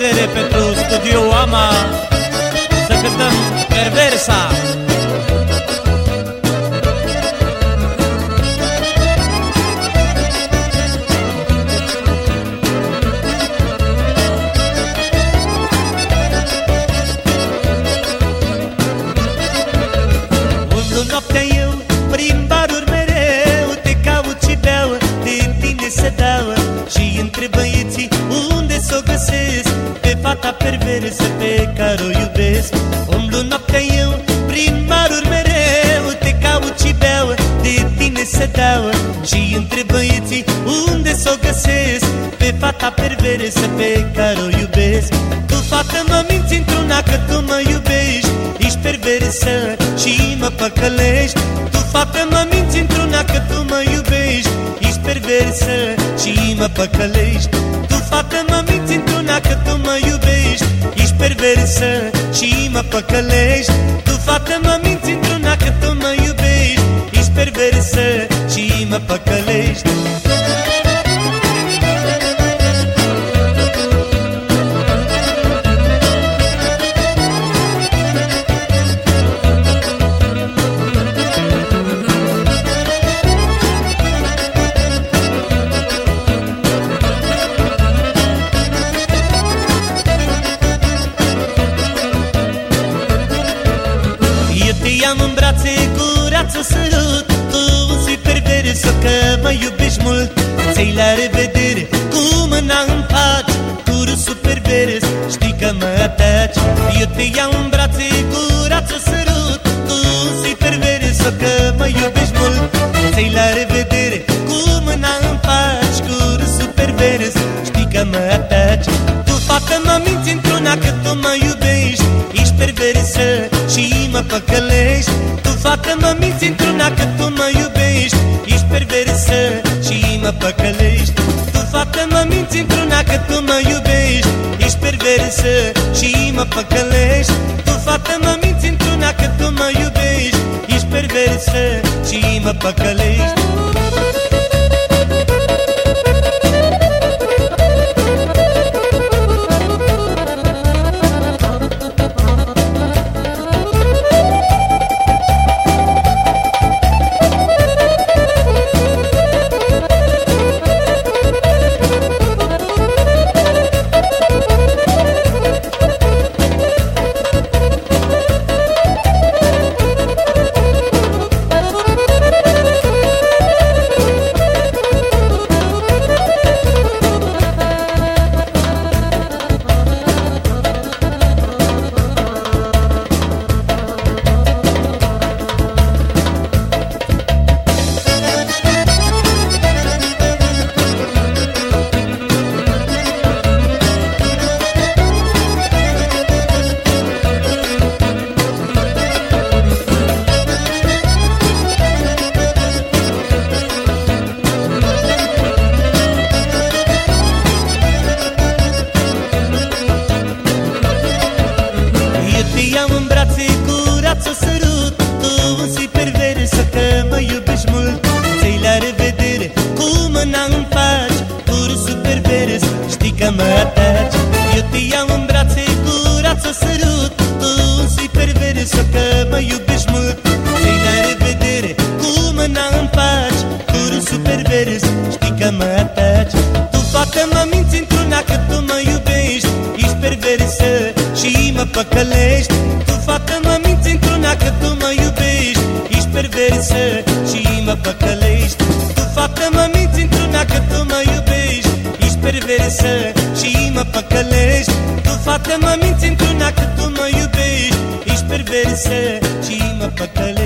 perere pentru studioama Să cântăm perversa. Fata perversă pe care o iubesc. Umblu noaptea eu prin baruri mereu Te caut și beau, de tine se dau. Și întreb băieții unde s-o găsesc? Pe fata perversă pe care o iubesc. Tu fată mă minți într-una că tu mă iubești. Ești perversă și mă păcălești. Tu fată mă minți într-una că tu mă iubești. Ești perversă și mă păcălești Tu fată mă minți într-una că tu mă iubești. Ești perversă și mă păcălești. Tu fată mă minți într-una că tu mă iubești. Ești perversă și mă păcălești Eu te iau în brațe, gura ți-o sărut Tu zi perversă că mă iubești mult. Ți-ai la revedere cu mâna în pace Tu râsul pervers, știi că mă ataci. Eu te iau în brațe, gura ți-o sărut Tu zi perversă că mă iubești mult. Ți-ai la revedere cu mâna în pace Cu râsul pervers, știi că mă ataci. Tu fată mă minți într-una că tu mă iubești Ești perversă și mă păcălești. Tu fată mă minți într-una că tu mă iubești. Ești perversă și mă păcălești. Tu fată mă minți într-una că tu mă iubești. Ești perversă și mă păcălești. Tu fată mă minți într-una că tu mă iubești. Ești perversă și mă păcălești gura ți-o sărut Tu zi perversă că mă iubești mult. Ți-ai la revedere cu mâna în faci Cu râsul pervers, știi că mă ataci. Eu te iau în brațe, gura ți-o sărut Tu zi perversă că mă iubești mult. Ți-ai la revedere cu mâna în faci Cu râsul pervers, știi că mă ataci. Tu fată mă minți într-una că tu mă iubești Ești perversă și mă păcălești perversă și mă păcălești. Tu fată mă minți într-una că tu mă iubești. Ești perversă și mă păcălești. Tu fată mă minți într-una că tu mă iubești. Ești perversă și mă păcălești